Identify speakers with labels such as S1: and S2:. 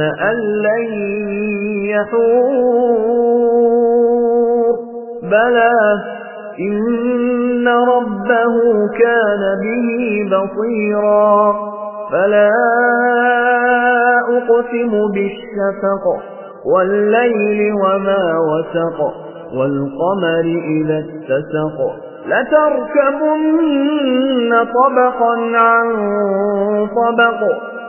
S1: أن لن يحور بلى إن ربه كان به بصيرا فلا أقسم بالشفق والليل وما وسق والقمر إذا اتسق لتركبن طبقا عن طبق